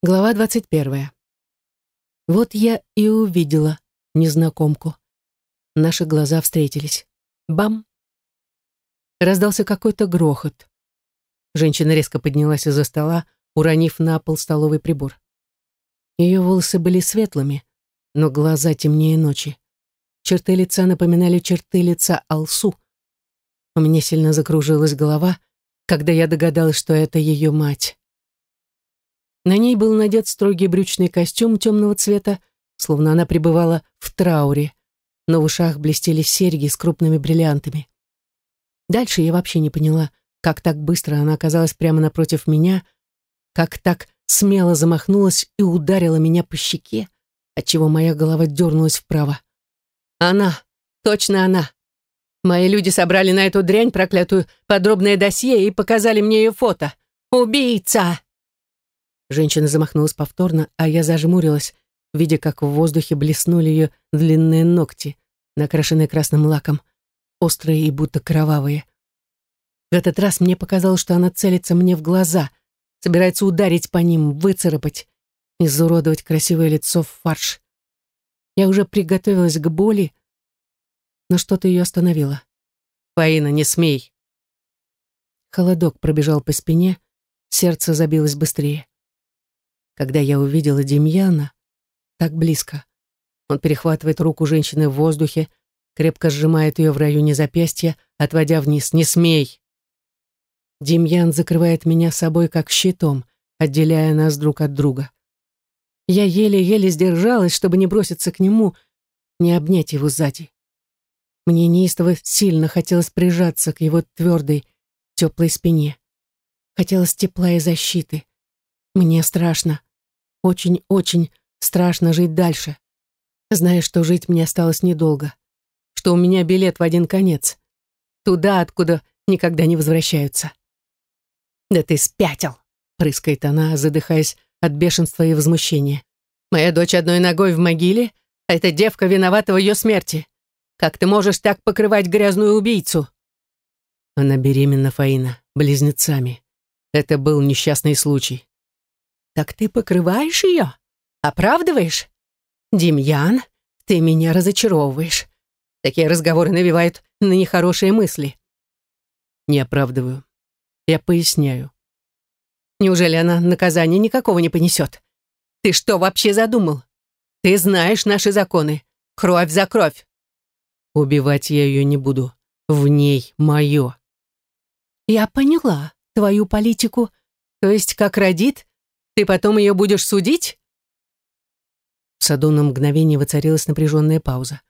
Глава двадцать первая. Вот я и увидела незнакомку. Наши глаза встретились. Бам! Раздался какой-то грохот. Женщина резко поднялась из-за стола, уронив на пол столовый прибор. Ее волосы были светлыми, но глаза темнее ночи. Черты лица напоминали черты лица Алсу. У меня сильно закружилась голова, когда я догадалась, что это ее мать. На ней был надет строгий брючный костюм темного цвета, словно она пребывала в трауре, но в ушах блестели серьги с крупными бриллиантами. Дальше я вообще не поняла, как так быстро она оказалась прямо напротив меня, как так смело замахнулась и ударила меня по щеке, отчего моя голова дернулась вправо. Она, точно она. Мои люди собрали на эту дрянь проклятую подробное досье и показали мне ее фото. «Убийца!» Женщина замахнулась повторно, а я зажмурилась, видя, как в воздухе блеснули ее длинные ногти, накрашенные красным лаком, острые и будто кровавые. В этот раз мне показалось, что она целится мне в глаза, собирается ударить по ним, выцарапать, изуродовать красивое лицо в фарш. Я уже приготовилась к боли, но что-то ее остановило. «Фаина, не смей!» Холодок пробежал по спине, сердце забилось быстрее когда я увидела Демьяна так близко. Он перехватывает руку женщины в воздухе, крепко сжимает ее в районе запястья, отводя вниз. «Не смей!» Демьян закрывает меня собой как щитом, отделяя нас друг от друга. Я еле-еле сдержалась, чтобы не броситься к нему, не обнять его сзади. Мне неистово сильно хотелось прижаться к его твердой, теплой спине. Хотелось тепла и защиты. Мне страшно. Очень-очень страшно жить дальше, зная, что жить мне осталось недолго, что у меня билет в один конец, туда, откуда никогда не возвращаются. «Да ты спятил!» — прыскает она, задыхаясь от бешенства и возмущения. «Моя дочь одной ногой в могиле, а эта девка виновата в ее смерти. Как ты можешь так покрывать грязную убийцу?» Она беременна, Фаина, близнецами. Это был несчастный случай. «Так ты покрываешь ее? Оправдываешь? Демьян, ты меня разочаровываешь. Такие разговоры навевают на нехорошие мысли». «Не оправдываю. Я поясняю». «Неужели она наказания никакого не понесет? Ты что вообще задумал? Ты знаешь наши законы. Кровь за кровь». «Убивать я ее не буду. В ней мое». «Я поняла твою политику. То есть, как родит, ты потом ее будешь судить?» В саду на мгновение воцарилась напряженная пауза.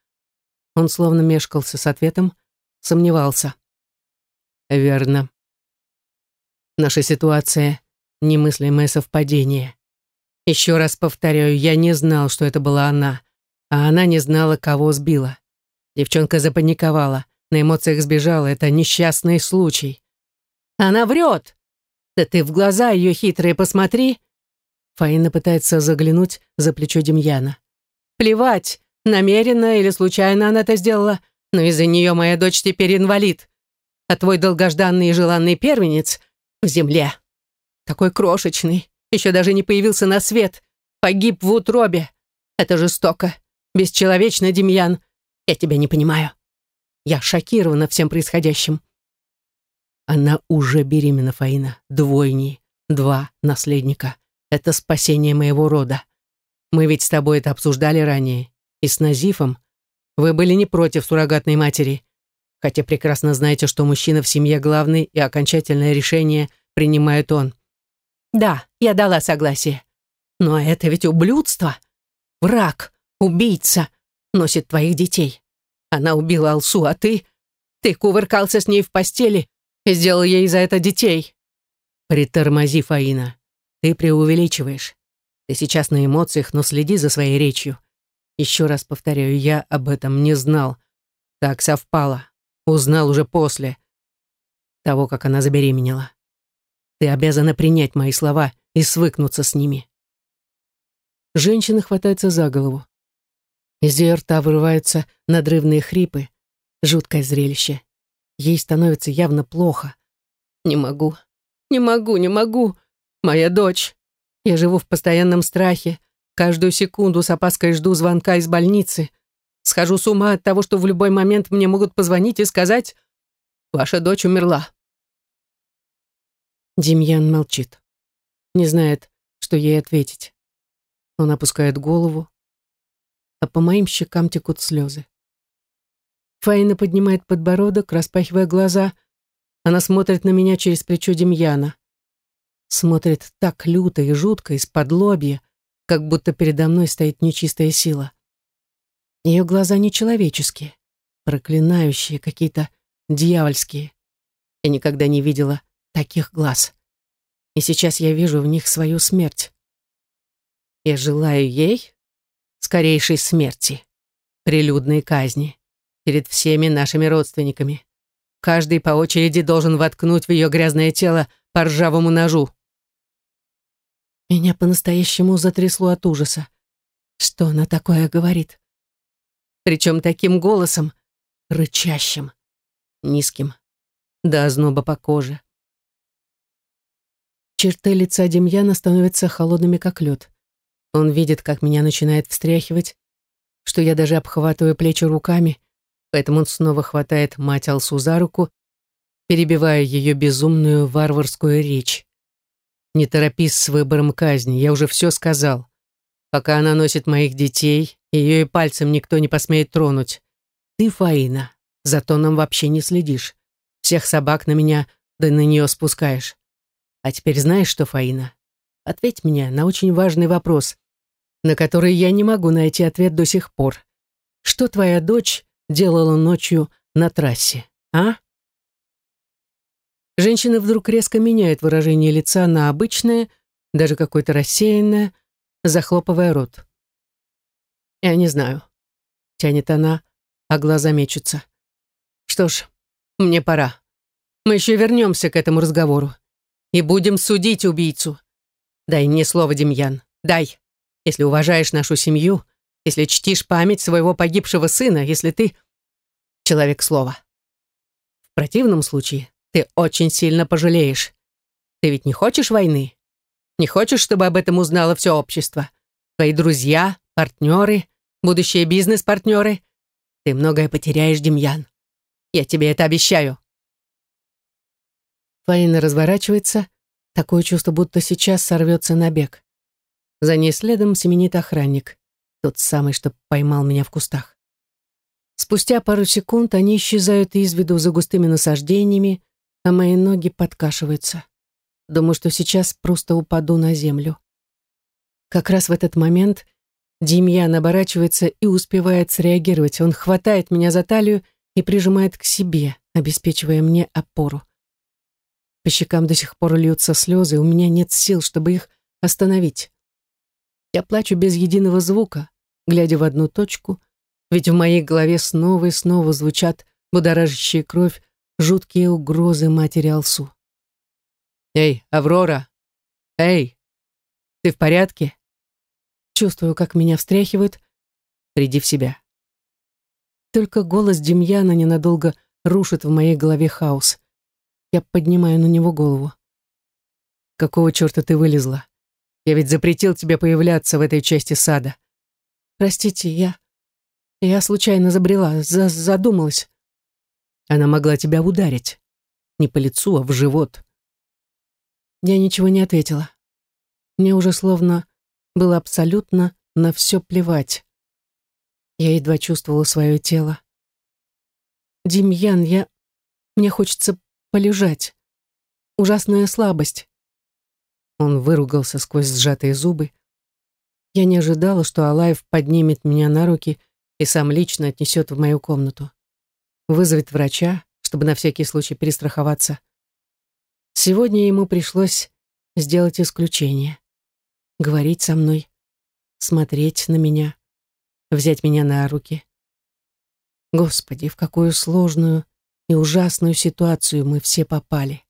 Он словно мешкался с ответом, сомневался. «Верно. Наша ситуация — немыслимое совпадение. Еще раз повторяю, я не знал, что это была она, а она не знала, кого сбила. Девчонка запаниковала, на эмоциях сбежала, это несчастный случай. Она врет! Да ты в глаза ее хитрые посмотри, Фаина пытается заглянуть за плечо Демьяна. «Плевать, намеренно или случайно она это сделала, но из-за нее моя дочь теперь инвалид, а твой долгожданный и желанный первенец в земле. Такой крошечный, еще даже не появился на свет, погиб в утробе. Это жестоко, бесчеловечно, Демьян. Я тебя не понимаю. Я шокирована всем происходящим. Она уже беременна, Фаина, двойней, два наследника. Это спасение моего рода. Мы ведь с тобой это обсуждали ранее. И с Назифом. Вы были не против суррогатной матери. Хотя прекрасно знаете, что мужчина в семье главный и окончательное решение принимает он. Да, я дала согласие. Но это ведь ублюдство. Враг, убийца, носит твоих детей. Она убила Алсу, а ты... Ты кувыркался с ней в постели и сделал ей за это детей. Притормози, Фаина. Ты преувеличиваешь. Ты сейчас на эмоциях, но следи за своей речью. Еще раз повторяю, я об этом не знал. Так совпало. Узнал уже после того, как она забеременела. Ты обязана принять мои слова и свыкнуться с ними. Женщина хватается за голову. Из ее рта вырываются надрывные хрипы. Жуткое зрелище. Ей становится явно плохо. Не могу, не могу, не могу. Моя дочь. Я живу в постоянном страхе, каждую секунду с опаской жду звонка из больницы. Схожу с ума от того, что в любой момент мне могут позвонить и сказать «Ваша дочь умерла». Демьян молчит. Не знает, что ей ответить. Он опускает голову, а по моим щекам текут слезы. Фаина поднимает подбородок, распахивая глаза. Она смотрит на меня через плечо Демьяна. Смотрит так люто и жутко, из-под лобья, как будто передо мной стоит нечистая сила. Ее глаза нечеловеческие, проклинающие, какие-то дьявольские. Я никогда не видела таких глаз. И сейчас я вижу в них свою смерть. Я желаю ей скорейшей смерти, прилюдной казни, перед всеми нашими родственниками. Каждый по очереди должен воткнуть в ее грязное тело по ржавому ножу. Меня по-настоящему затрясло от ужаса. Что она такое говорит? Причем таким голосом, рычащим, низким, до озноба по коже. Черты лица Демьяна становятся холодными, как лед. Он видит, как меня начинает встряхивать, что я даже обхватываю плечи руками, поэтому он снова хватает мать Алсу за руку, перебивая ее безумную варварскую речь. «Не торопись с выбором казни, я уже все сказал. Пока она носит моих детей, ее и пальцем никто не посмеет тронуть. Ты, Фаина, за тоном вообще не следишь. Всех собак на меня, да на нее спускаешь. А теперь знаешь что, Фаина? Ответь мне на очень важный вопрос, на который я не могу найти ответ до сих пор. Что твоя дочь делала ночью на трассе, а? Женщина вдруг резко меняет выражение лица на обычное, даже какое-то рассеянное, захлопывая рот. «Я не знаю», — тянет она, а глаза мечутся. «Что ж, мне пора. Мы еще вернемся к этому разговору и будем судить убийцу. Дай мне слово, Демьян, дай. Если уважаешь нашу семью, если чтишь память своего погибшего сына, если ты человек слова. В противном случае ты очень сильно пожалеешь. Ты ведь не хочешь войны? Не хочешь, чтобы об этом узнало все общество? Твои друзья, партнеры, будущие бизнес-партнеры? Ты многое потеряешь, Демьян. Я тебе это обещаю. Фаина разворачивается, Такое чувство, будто сейчас сорвется на бег. За ней следом семенит охранник, тот самый, что поймал меня в кустах. Спустя пару секунд они исчезают из виду за густыми насаждениями, а мои ноги подкашиваются. Думаю, что сейчас просто упаду на землю. Как раз в этот момент Демьян оборачивается и успевает среагировать. Он хватает меня за талию и прижимает к себе, обеспечивая мне опору. По щекам до сих пор льются слезы, у меня нет сил, чтобы их остановить. Я плачу без единого звука, глядя в одну точку, ведь в моей голове снова и снова звучат будоражащие кровь жуткие угрозы матери Алсу. «Эй, Аврора! Эй, ты в порядке?» Чувствую, как меня встряхивают. Приди в себя. Только голос Демьяна ненадолго рушит в моей голове хаос. Я поднимаю на него голову. «Какого черта ты вылезла? Я ведь запретил тебе появляться в этой части сада». «Простите, я... Я случайно забрела, за задумалась». Она могла тебя ударить. Не по лицу, а в живот. Я ничего не ответила. Мне уже словно было абсолютно на все плевать. Я едва чувствовала свое тело. «Демьян, я... Мне хочется полежать. Ужасная слабость. Он выругался сквозь сжатые зубы. Я не ожидала, что Алаев поднимет меня на руки и сам лично отнесет в мою комнату. Вызовет врача, чтобы на всякий случай перестраховаться. Сегодня ему пришлось сделать исключение. Говорить со мной, смотреть на меня, взять меня на руки. Господи, в какую сложную и ужасную ситуацию мы все попали.